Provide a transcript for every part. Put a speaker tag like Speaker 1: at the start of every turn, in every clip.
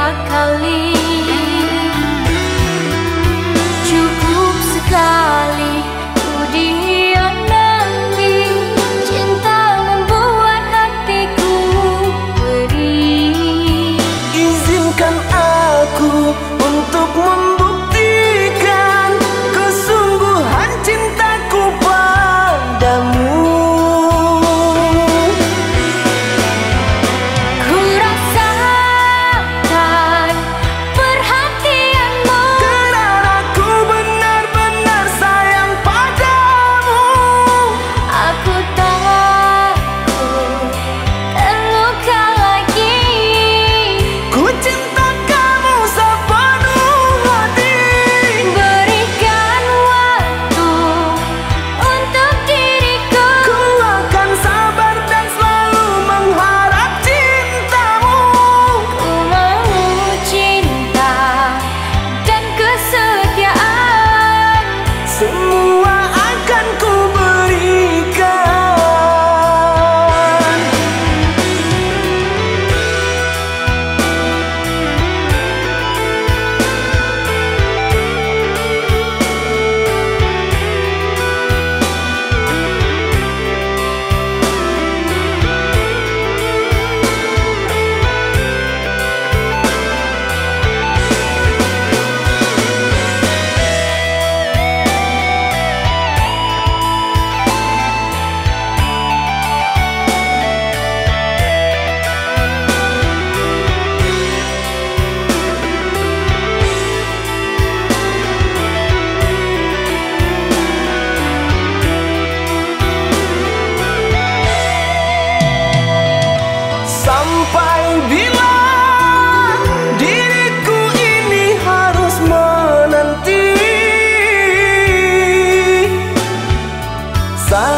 Speaker 1: dua kali.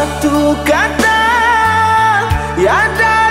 Speaker 1: Semua akan ku